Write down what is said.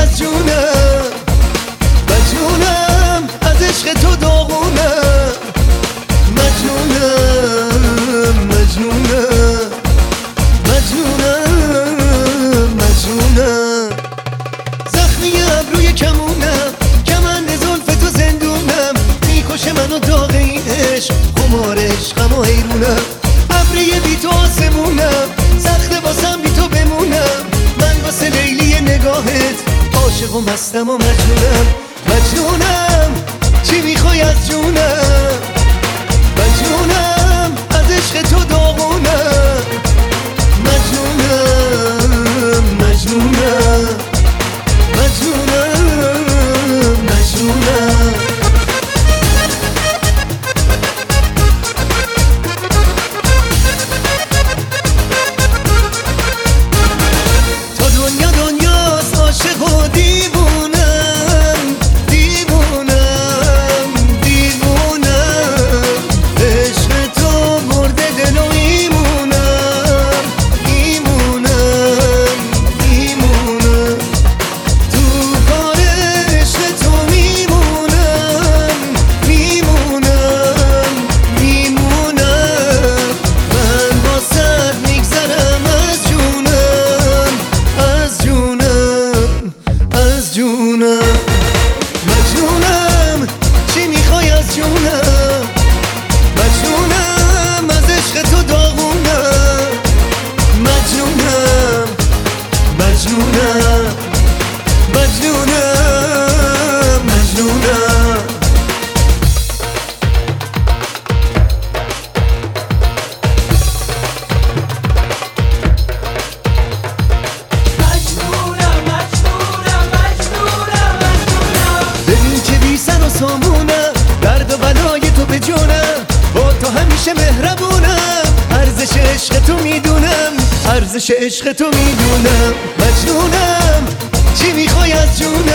از جونم مجنونم از عشق تو داغونم. مجنونم مجنونم مجنونم مجنونم زخمی ابروی کمونم کمند زلف تو زندونم. می‌کشه منو داغ این عشق خمار عشقم و حیرونم. ابری بی تو آسمونم زخم واسم بی تو بمونم. من واسه لیلی نگاهت عاشق و مستم و مجنونم. مجنونم. چی می‌خوای از مجنونم مجنونم مجنونم مجنونم مجنونم. ببین که بی سر و سامونم درد و بلای تو به جونم با تو همیشه مهربونم ارزش عشق تو می‌دونم. ارزش عشق تو می‌دونم. مجنونم. چی می‌خوای از جونم